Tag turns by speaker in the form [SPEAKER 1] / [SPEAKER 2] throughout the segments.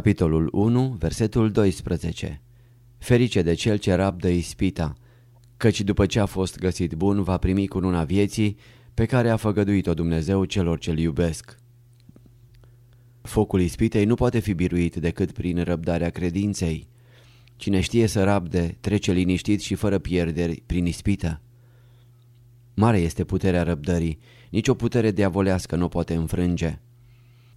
[SPEAKER 1] Capitolul 1, versetul 12 Ferice de cel ce rabdă ispita, căci după ce a fost găsit bun va primi cununa vieții pe care a făgăduit-o Dumnezeu celor ce-L iubesc. Focul ispitei nu poate fi biruit decât prin răbdarea credinței. Cine știe să rabde, trece liniștit și fără pierderi prin ispită. Mare este puterea răbdării, nicio putere diavolească nu poate înfrânge.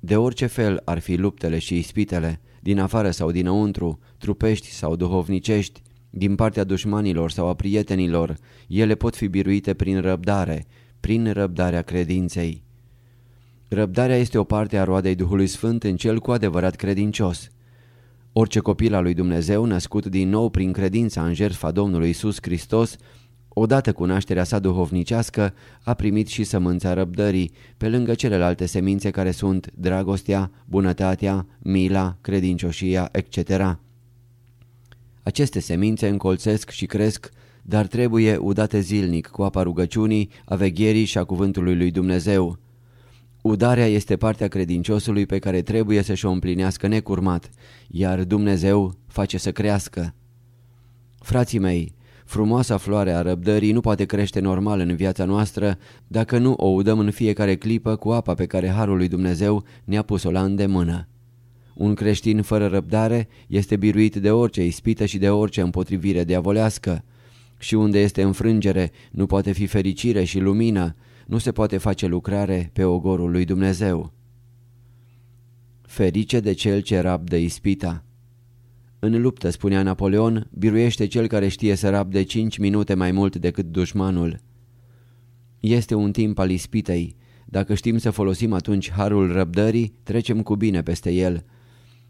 [SPEAKER 1] De orice fel ar fi luptele și ispitele, din afară sau dinăuntru, trupești sau duhovnicești, din partea dușmanilor sau a prietenilor, ele pot fi biruite prin răbdare, prin răbdarea credinței. Răbdarea este o parte a roadei Duhului Sfânt în cel cu adevărat credincios. Orice copil al lui Dumnezeu, născut din nou prin credința în jertfa Domnului Isus Hristos, odată cu nașterea sa duhovnicească, a primit și sămânța răbdării, pe lângă celelalte semințe care sunt dragostea, bunătatea, mila, credincioșia, etc. Aceste semințe încolțesc și cresc, dar trebuie udate zilnic cu apa rugăciunii, a vegherii și a cuvântului lui Dumnezeu. Udarea este partea credinciosului pe care trebuie să-și o împlinească necurmat, iar Dumnezeu face să crească. Frații mei, frumoasa floare a răbdării nu poate crește normal în viața noastră dacă nu o udăm în fiecare clipă cu apa pe care Harul lui Dumnezeu ne-a pus-o la îndemână. Un creștin fără răbdare este biruit de orice ispită și de orice împotrivire diavolească. Și unde este înfrângere, nu poate fi fericire și lumină, nu se poate face lucrare pe ogorul lui Dumnezeu. Ferice de cel ce rabdă ispita. În luptă, spunea Napoleon, biruiește cel care știe să rabde 5 minute mai mult decât dușmanul. Este un timp al ispitei. Dacă știm să folosim atunci harul răbdării, trecem cu bine peste el.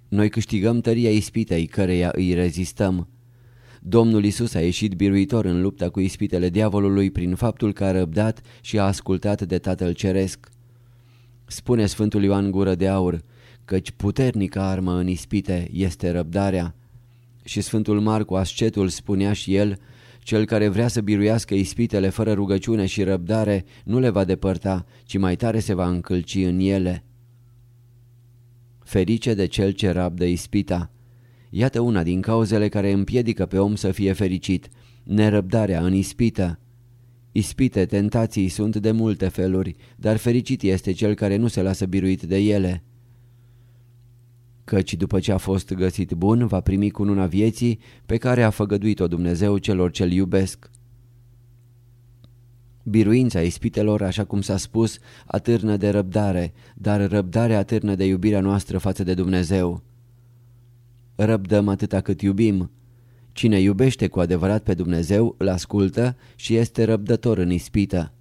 [SPEAKER 1] Noi câștigăm tăria ispitei, căreia îi rezistăm. Domnul Isus a ieșit biruitor în lupta cu ispitele diavolului prin faptul că a răbdat și a ascultat de Tatăl Ceresc. Spune Sfântul Ioan Gură de Aur, căci puternică armă în ispite este răbdarea. Și Sfântul Marcu Ascetul spunea și el, cel care vrea să biruiască ispitele fără rugăciune și răbdare nu le va depărta, ci mai tare se va încălci în ele. Ferice de cel ce rabdă ispita. Iată una din cauzele care împiedică pe om să fie fericit, nerăbdarea în ispită. Ispite, tentații sunt de multe feluri, dar fericit este cel care nu se lasă biruit de ele. Căci după ce a fost găsit bun, va primi cununa vieții pe care a făgăduit-o Dumnezeu celor ce-L iubesc. Biruința ispitelor, așa cum s-a spus, atârnă de răbdare, dar răbdarea atârnă de iubirea noastră față de Dumnezeu. Răbdăm atâta cât iubim. Cine iubește cu adevărat pe Dumnezeu, îl ascultă și este răbdător în ispită.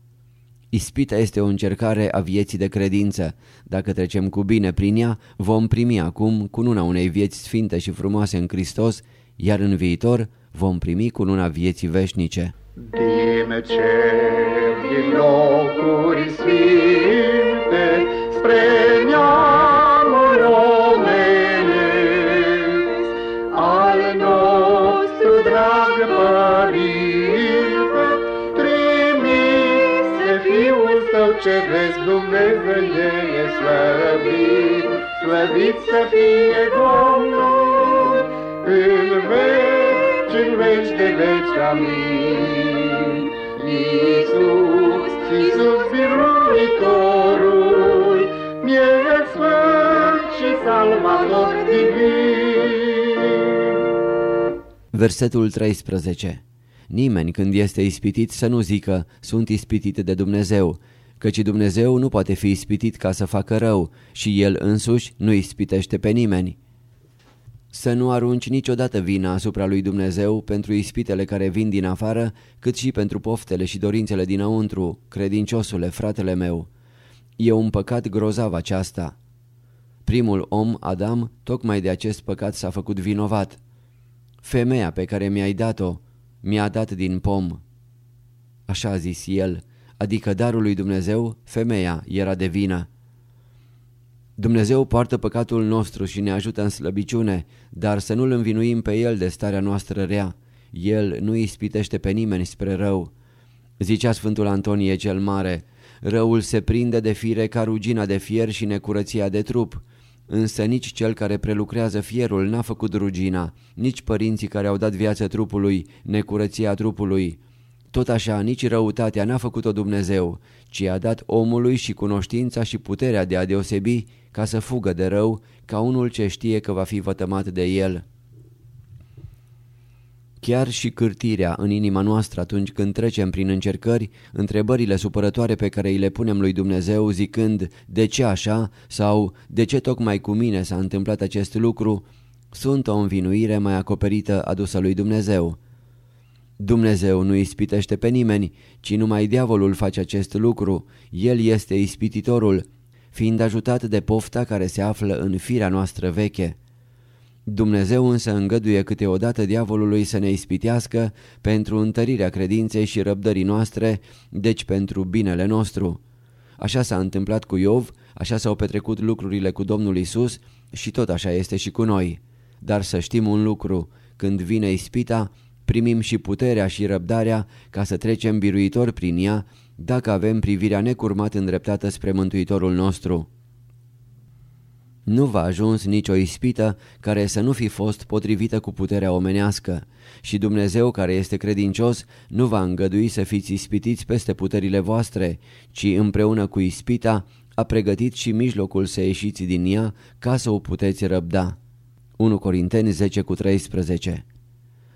[SPEAKER 1] Ispita este o încercare a vieții de credință. Dacă trecem cu bine prin ea, vom primi acum cununa unei vieți sfinte și frumoase în Hristos, iar în viitor vom primi cununa vieții veșnice.
[SPEAKER 2] Din cer, din locuri sfinte, spre neamul slăvit să fie Domnul în veci, în veci de veci, amin. Iisus, Iisus biruitorul, mie sfânt și salvator divin.
[SPEAKER 1] Versetul 13 Nimeni când este ispitit să nu zică, sunt ispitit de Dumnezeu, căci Dumnezeu nu poate fi ispitit ca să facă rău și El însuși nu ispitește pe nimeni. Să nu arunci niciodată vina asupra lui Dumnezeu pentru ispitele care vin din afară, cât și pentru poftele și dorințele dinăuntru, credinciosule, fratele meu. E un păcat grozav aceasta. Primul om, Adam, tocmai de acest păcat s-a făcut vinovat. Femeia pe care mi-ai dat-o, mi-a dat din pom. Așa a zis el, adică darul lui Dumnezeu, femeia era de vină. Dumnezeu poartă păcatul nostru și ne ajută în slăbiciune, dar să nu-L învinuim pe El de starea noastră rea. El nu ispitește pe nimeni spre rău. Zicea Sfântul Antonie cel Mare, răul se prinde de fire ca rugina de fier și necurăția de trup. Însă nici cel care prelucrează fierul n-a făcut rugina, nici părinții care au dat viață trupului, necurăția trupului. Tot așa, nici răutatea n-a făcut-o Dumnezeu, ci a dat omului și cunoștința și puterea de a deosebi ca să fugă de rău, ca unul ce știe că va fi vătămat de el. Chiar și cârtirea în inima noastră atunci când trecem prin încercări, întrebările supărătoare pe care îi le punem lui Dumnezeu zicând de ce așa sau de ce tocmai cu mine s-a întâmplat acest lucru, sunt o învinuire mai acoperită adusă lui Dumnezeu. Dumnezeu nu ispitește pe nimeni, ci numai diavolul face acest lucru, el este ispititorul, fiind ajutat de pofta care se află în firea noastră veche. Dumnezeu însă îngăduie câteodată diavolului să ne ispitească pentru întărirea credinței și răbdării noastre, deci pentru binele nostru. Așa s-a întâmplat cu Iov, așa s-au petrecut lucrurile cu Domnul Isus și tot așa este și cu noi. Dar să știm un lucru, când vine ispita, primim și puterea și răbdarea ca să trecem biruitor prin ea, dacă avem privirea necurmat îndreptată spre Mântuitorul nostru. Nu va ajuns nicio ispită care să nu fi fost potrivită cu puterea omenească și Dumnezeu care este credincios nu va îngădui să fiți ispitiți peste puterile voastre, ci împreună cu ispita a pregătit și mijlocul să ieșiți din ea ca să o puteți răbda. 1 Corinteni 10 cu 13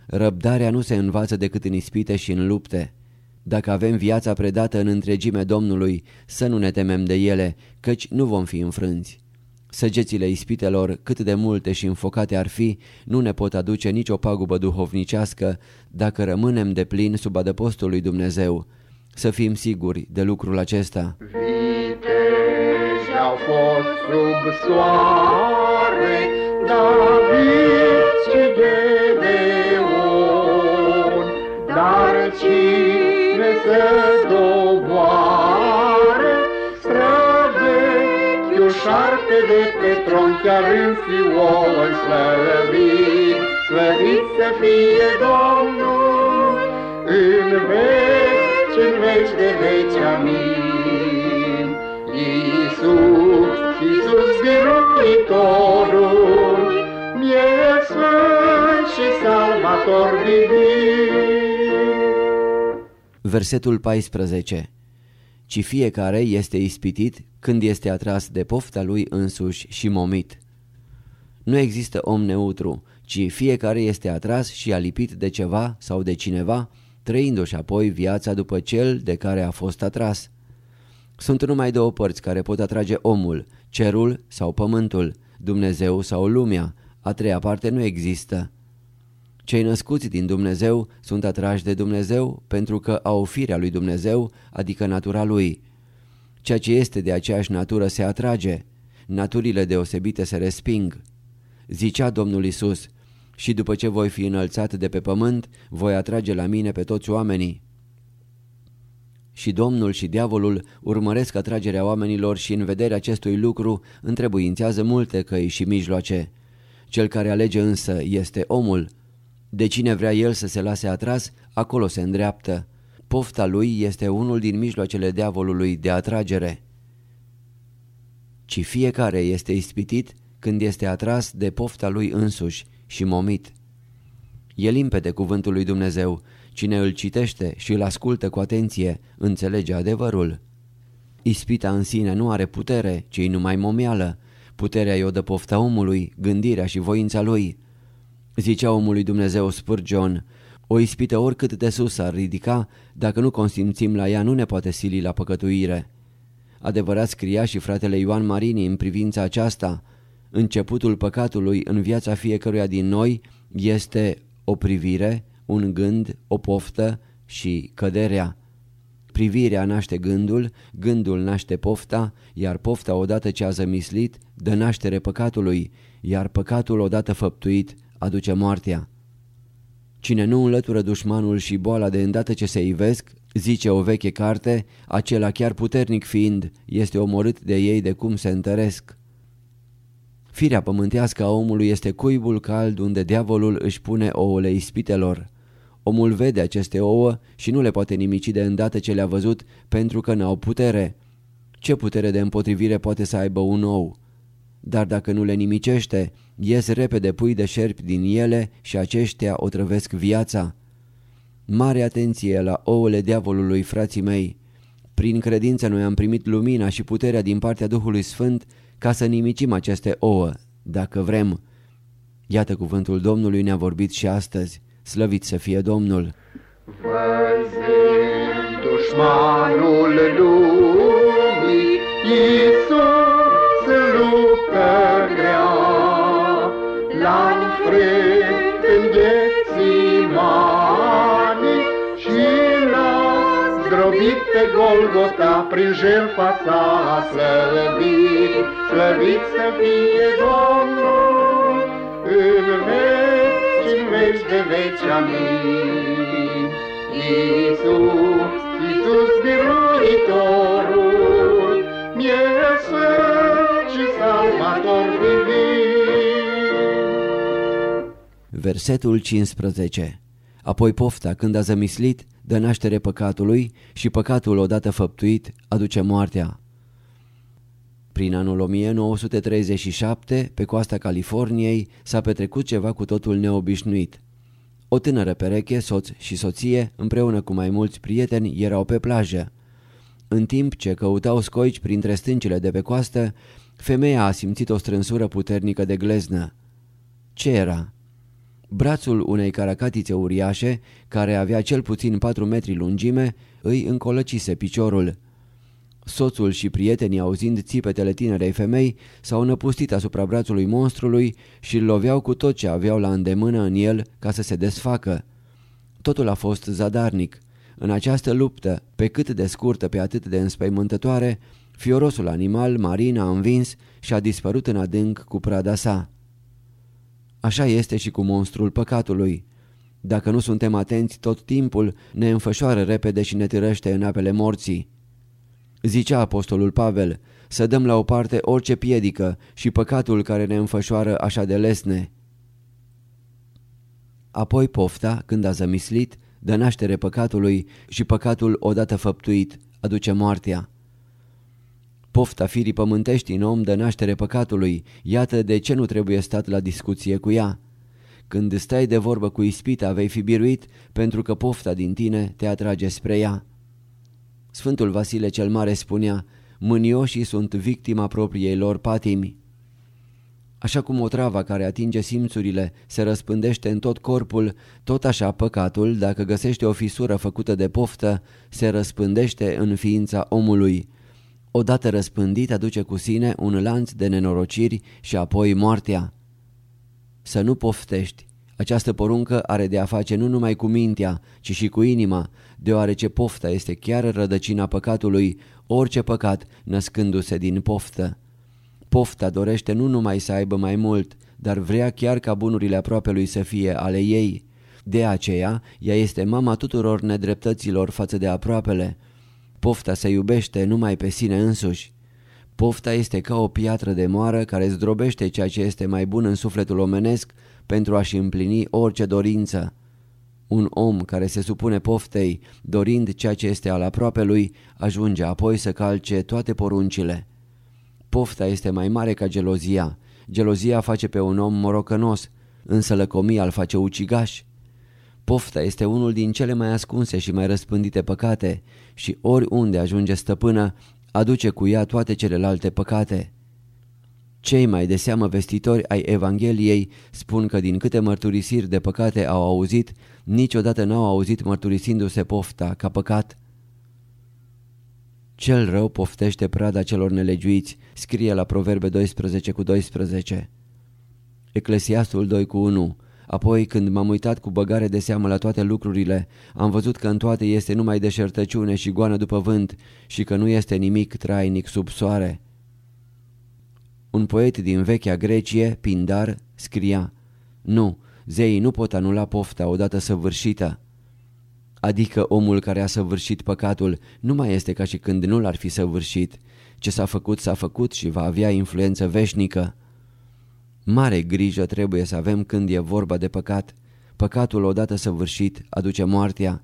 [SPEAKER 1] Răbdarea nu se învață decât în ispite și în lupte. Dacă avem viața predată în întregime Domnului, să nu ne temem de ele, căci nu vom fi înfrânți. Săgețile ispitelor, cât de multe și înfocate ar fi, nu ne pot aduce nicio pagubă duhovnicească dacă rămânem de plin sub adăpostul lui Dumnezeu. Să fim siguri de lucrul acesta.
[SPEAKER 2] Viteji au fost sub soare, David și Gedeon, dar cine să doboare, străvechiul șarpe de pe tron, chiar în Sion slăvit, slăvit să fie Domnul, în veci, în veci de veci, amin. Iisus, Iisus biruitorul, mie sfânt și salvator divin.
[SPEAKER 1] Versetul 14 Ci fiecare este ispitit când este atras de pofta lui însuși și momit. Nu există om neutru, ci fiecare este atras și alipit de ceva sau de cineva, trăindu-și apoi viața după cel de care a fost atras. Sunt numai două părți care pot atrage omul, cerul sau pământul, Dumnezeu sau lumea, a treia parte nu există. Cei născuți din Dumnezeu sunt atrași de Dumnezeu pentru că au firea lui Dumnezeu, adică natura lui. Ceea ce este de aceeași natură se atrage, naturile deosebite se resping. Zicea Domnul Isus, și după ce voi fi înălțat de pe pământ, voi atrage la mine pe toți oamenii. Și Domnul și diavolul urmăresc atragerea oamenilor și în vederea acestui lucru întrebuințează multe căi și mijloace. Cel care alege însă este omul. De cine vrea el să se lase atras, acolo se îndreaptă. Pofta lui este unul din mijloacele diavolului de atragere. Ci fiecare este ispitit când este atras de pofta lui însuși și momit. E limpede cuvântul lui Dumnezeu. Cine îl citește și îl ascultă cu atenție, înțelege adevărul. Ispita în sine nu are putere, ci numai momeală. Puterea i-o dă pofta omului, gândirea și voința lui. Zicea omului Dumnezeu Spurgeon, o ispită oricât de sus ar ridica, dacă nu consimțim la ea nu ne poate sili la păcătuire. Adevărat scria și fratele Ioan Marini în privința aceasta, începutul păcatului în viața fiecăruia din noi este o privire, un gând, o poftă și căderea. Privirea naște gândul, gândul naște pofta, iar pofta odată ce a zămislit dă naștere păcatului, iar păcatul odată făptuit aduce moartea. Cine nu înlătură dușmanul și boala de îndată ce se ivesc, zice o veche carte, acela chiar puternic fiind, este omorât de ei de cum se întăresc. Firea pământească a omului este cuibul cald unde diavolul își pune ouăle ispitelor. Omul vede aceste ouă și nu le poate nimici de îndată ce le-a văzut pentru că n-au putere. Ce putere de împotrivire poate să aibă un ou? Dar dacă nu le nimicește, ies repede pui de șerpi din ele și aceștia o trăvesc viața. Mare atenție la ouăle diavolului, frații mei! Prin credință noi am primit lumina și puterea din partea Duhului Sfânt ca să nimicim aceste ouă, dacă vrem. Iată cuvântul Domnului ne-a vorbit și astăzi. Slăvit să fie Domnul!
[SPEAKER 2] Văzând dușmanul lumii, L-a înfrânt în Ghețimani și l-a zdrobit pe Golgota prin jertfa sa slăvit, slăvit să fie Domnul în veci, în veci de veci, amin. Iisus, Iisus biruitorul,
[SPEAKER 1] Versetul 15 Apoi pofta, când a zămislit, dă naștere păcatului și păcatul odată făptuit aduce moartea. Prin anul 1937, pe coasta Californiei, s-a petrecut ceva cu totul neobișnuit. O tânără pereche, soț și soție, împreună cu mai mulți prieteni, erau pe plajă. În timp ce căutau scoici printre stâncile de pe coastă, femeia a simțit o strânsură puternică de gleznă. Ce era? Brațul unei caracatițe uriașe, care avea cel puțin patru metri lungime, îi încolăcise piciorul. Soțul și prietenii, auzind țipetele tinerei femei, s-au năpustit asupra brațului monstrului și îl loveau cu tot ce aveau la îndemână în el ca să se desfacă. Totul a fost zadarnic. În această luptă, pe cât de scurtă, pe atât de înspăimântătoare, fiorosul animal marin a învins și a dispărut în adânc cu prada sa. Așa este și cu monstrul păcatului. Dacă nu suntem atenți tot timpul, ne înfășoară repede și ne târăște în apele morții. Zicea apostolul Pavel, să dăm la o parte orice piedică și păcatul care ne înfășoară așa de lesne. Apoi pofta, când a zămislit, dă naștere păcatului și păcatul odată făptuit aduce moartea. Pofta firii pământești în om dă naștere păcatului, iată de ce nu trebuie stat la discuție cu ea. Când stai de vorbă cu ispita vei fi biruit pentru că pofta din tine te atrage spre ea. Sfântul Vasile cel Mare spunea, mânioșii sunt victima propriei lor patimi. Așa cum o travă care atinge simțurile se răspândește în tot corpul, tot așa păcatul, dacă găsește o fisură făcută de poftă, se răspândește în ființa omului. Odată răspândit aduce cu sine un lanț de nenorociri și apoi moartea. Să nu poftești. Această poruncă are de a face nu numai cu mintea, ci și cu inima, deoarece pofta este chiar rădăcina păcatului, orice păcat născându-se din poftă. Pofta dorește nu numai să aibă mai mult, dar vrea chiar ca bunurile aproapelui să fie ale ei. De aceea, ea este mama tuturor nedreptăților față de aproapele. Pofta se iubește numai pe sine însuși. Pofta este ca o piatră de moară care zdrobește ceea ce este mai bun în sufletul omenesc pentru a-și împlini orice dorință. Un om care se supune poftei, dorind ceea ce este al aproapelui, ajunge apoi să calce toate poruncile. Pofta este mai mare ca gelozia. Gelozia face pe un om morocănos, însă lăcomia îl face ucigaș. Pofta este unul din cele mai ascunse și mai răspândite păcate și oriunde ajunge stăpână, aduce cu ea toate celelalte păcate. Cei mai de seamă vestitori ai Evangheliei spun că din câte mărturisiri de păcate au auzit, niciodată n-au auzit mărturisindu-se pofta ca păcat. Cel rău poftește prada celor nelegiuiți, scrie la Proverbe 12 cu 12. Eclesiastul 2 cu 1 Apoi, când m-am uitat cu băgare de seamă la toate lucrurile, am văzut că în toate este numai deșertăciune și goană după vânt și că nu este nimic trainic sub soare. Un poet din vechea Grecie, Pindar, scria Nu, zeii nu pot anula pofta odată săvârșită. Adică omul care a săvârșit păcatul nu mai este ca și când nu l-ar fi săvârșit. Ce s-a făcut, s-a făcut și va avea influență veșnică. Mare grijă trebuie să avem când e vorba de păcat. Păcatul odată săvârșit aduce moartea.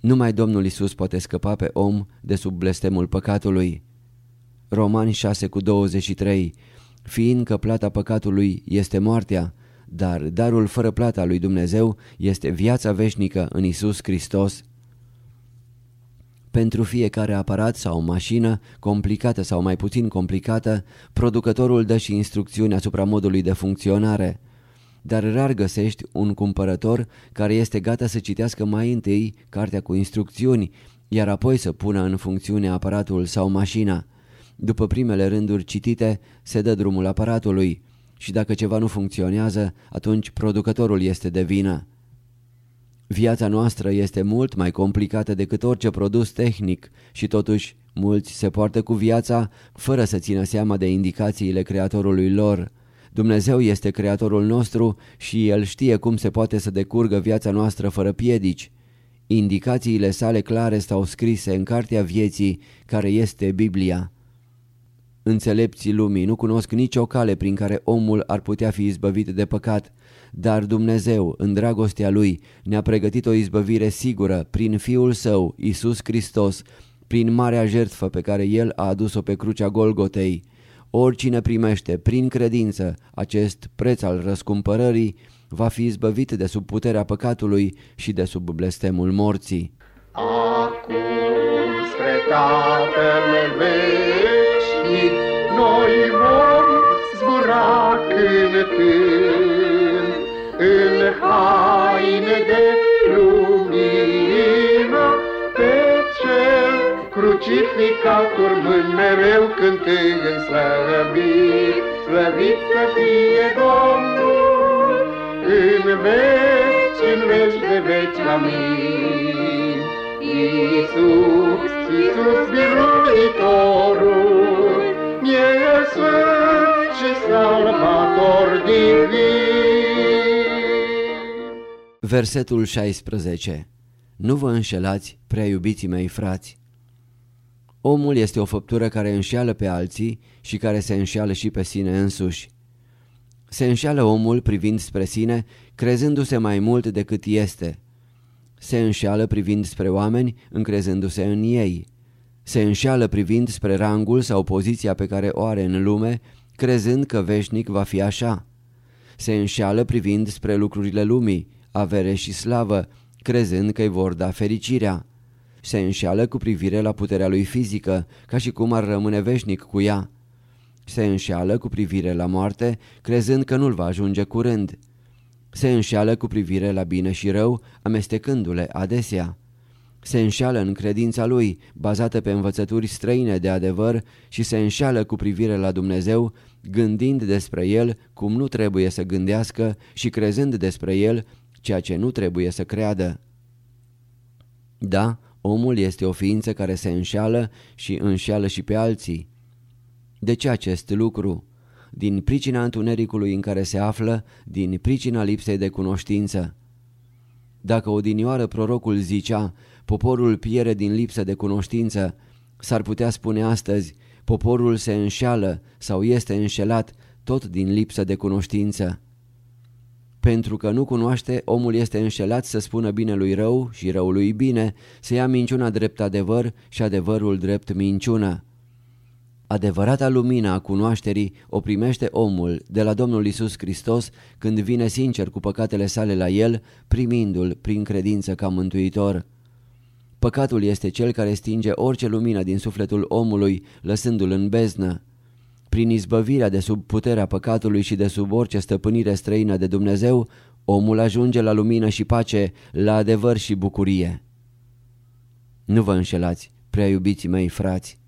[SPEAKER 1] Numai Domnul Isus poate scăpa pe om de sub blestemul păcatului. Romani 6 cu 23 fiindcă plata păcatului este moartea, dar darul fără plata lui Dumnezeu este viața veșnică în Isus Hristos. Pentru fiecare aparat sau mașină, complicată sau mai puțin complicată, producătorul dă și instrucțiuni asupra modului de funcționare. Dar rar găsești un cumpărător care este gata să citească mai întâi cartea cu instrucțiuni, iar apoi să pună în funcțiune aparatul sau mașina. După primele rânduri citite, se dă drumul aparatului și dacă ceva nu funcționează, atunci producătorul este de vină. Viața noastră este mult mai complicată decât orice produs tehnic și totuși mulți se poartă cu viața fără să țină seama de indicațiile creatorului lor. Dumnezeu este creatorul nostru și El știe cum se poate să decurgă viața noastră fără piedici. Indicațiile sale clare stau scrise în cartea vieții care este Biblia. Înțelepții lumii nu cunosc nicio cale prin care omul ar putea fi izbăvit de păcat, dar Dumnezeu, în dragostea Lui, ne-a pregătit o izbăvire sigură prin Fiul Său, Isus Hristos, prin marea jertfă pe care El a adus-o pe crucea Golgotei. Oricine primește, prin credință, acest preț al răscumpărării, va fi izbăvit de sub puterea păcatului și de sub blestemul morții.
[SPEAKER 2] Acum spre Tatăl veșnic, noi vom zbura cântând în haine de lumină, pe cel crucificat urmând mereu cântând slăvit, slăvit să fie Domnul, în veci, în veci de veci, amin.
[SPEAKER 1] Versetul 16 Nu vă înșelați, prea iubiții mei frați. Omul este o făptură care înșeală pe alții și care se înșeală și pe sine însuși. Se înșeală omul privind spre sine, crezându-se mai mult decât este. Se înșeală privind spre oameni, încrezându-se în ei. Se înșeală privind spre rangul sau poziția pe care o are în lume, crezând că veșnic va fi așa. Se înșeală privind spre lucrurile lumii, avere și slavă, crezând că îi vor da fericirea. Se înșeală cu privire la puterea lui fizică, ca și cum ar rămâne veșnic cu ea. Se înșeală cu privire la moarte, crezând că nu-l va ajunge curând. Se înșeală cu privire la bine și rău, amestecându-le adesea. Se înșeală în credința lui, bazată pe învățături străine de adevăr și se înșeală cu privire la Dumnezeu, gândind despre El cum nu trebuie să gândească și crezând despre El ceea ce nu trebuie să creadă. Da, omul este o ființă care se înșeală și înșeală și pe alții. De ce acest lucru? Din pricina întunericului în care se află, din pricina lipsei de cunoștință. Dacă odinioară prorocul zicea, poporul piere din lipsă de cunoștință, s-ar putea spune astăzi, poporul se înșeală sau este înșelat tot din lipsă de cunoștință. Pentru că nu cunoaște, omul este înșelat să spună binelui rău și răului bine, să ia minciuna drept adevăr și adevărul drept minciună. Adevărata lumină a cunoașterii o primește omul de la Domnul Isus Hristos când vine sincer cu păcatele sale la el, primindu-l prin credință ca mântuitor. Păcatul este cel care stinge orice lumină din sufletul omului, lăsându-l în beznă. Prin izbăvirea de sub puterea păcatului și de sub orice stăpânire străină de Dumnezeu, omul ajunge la lumină și pace, la adevăr și bucurie. Nu vă înșelați, prea iubiții mei frați.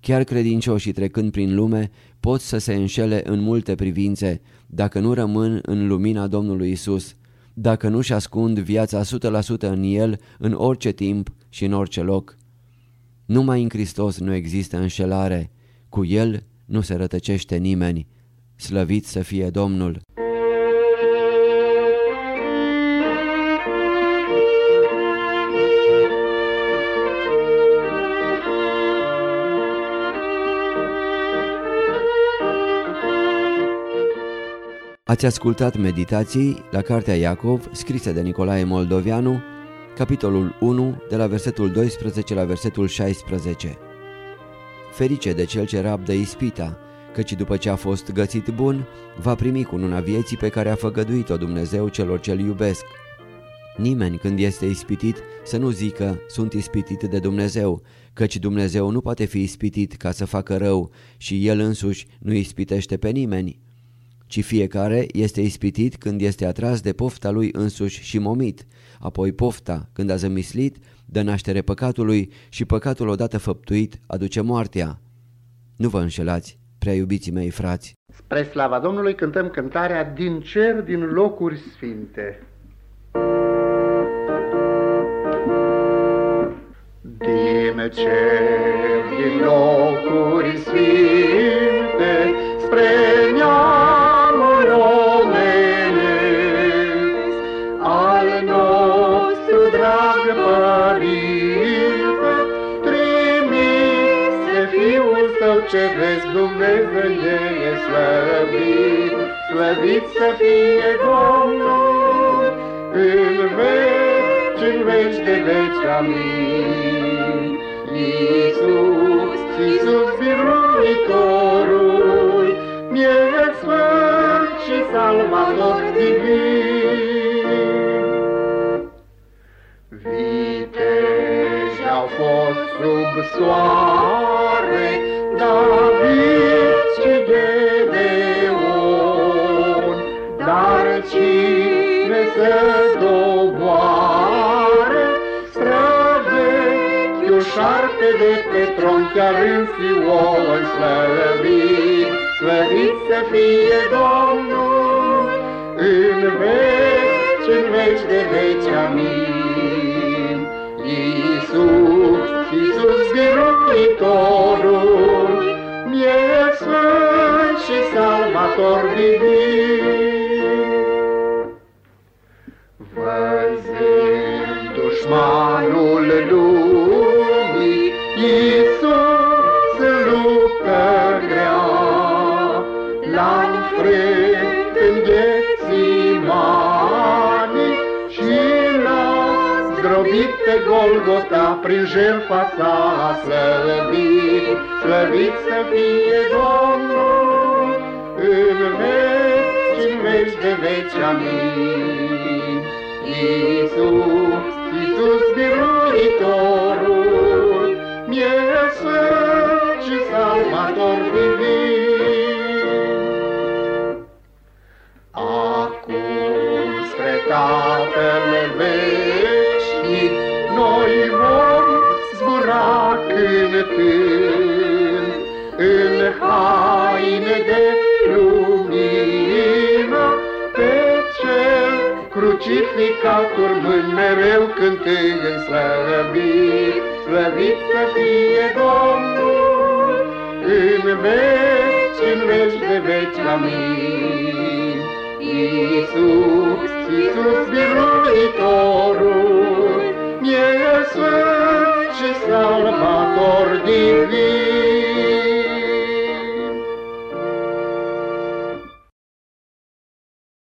[SPEAKER 1] Chiar credincioșii trecând prin lume pot să se înșele în multe privințe dacă nu rămân în lumina Domnului Isus, dacă nu-și ascund viața 100% în El în orice timp și în orice loc. Numai în Hristos nu există înșelare, cu El nu se rătăcește nimeni. Slăvit să fie Domnul! Ați ascultat meditații la Cartea Iacov, scrisă de Nicolae Moldovianu, capitolul 1, de la versetul 12 la versetul 16. Ferice de cel ce rabdă ispita, căci după ce a fost găsit bun, va primi cu una vieții pe care a făgăduit-o Dumnezeu celor ce-L iubesc. Nimeni când este ispitit să nu zică sunt ispitit de Dumnezeu, căci Dumnezeu nu poate fi ispitit ca să facă rău și El însuși nu ispitește pe nimeni, ci fiecare este ispitit când este atras de pofta lui însuși și momit, apoi pofta, când a zămislit, dă naștere păcatului și păcatul odată făptuit aduce moartea. Nu vă înșelați, prea iubiții mei frați.
[SPEAKER 2] Spre slava Domnului cântăm cântarea Din cer, din locuri sfinte. Din cer, din locuri sfinte, slăvit, slăvit să fie Domnul în veci, în veci de veci, amin. Iisus, Iisus, biruitorul, mie sfânt și salvator divin. Viteji au fost sub soare, chiar în Sion slăvit, slăvit să fie Domnul, în veci, în veci de veci, amin. Iisus, Iisus biruitorul, mie sfânt și salvator divin. Văzând dușmanul pe Golgota prin jertfa sa slăvit, slăvit să fie Domnul în veci, în veci de veci, amin. Iisus, Iisus biruitorul, mie sfânt și salvator divin. Acum spre Tatăl cântând în haine de lumină, pe cel crucificat urmând mereu cântând slăvit, slăvit să fie Domnul, în veci, în veci de veci, amin. Iisus, Iisus biruitor, Salvator divin.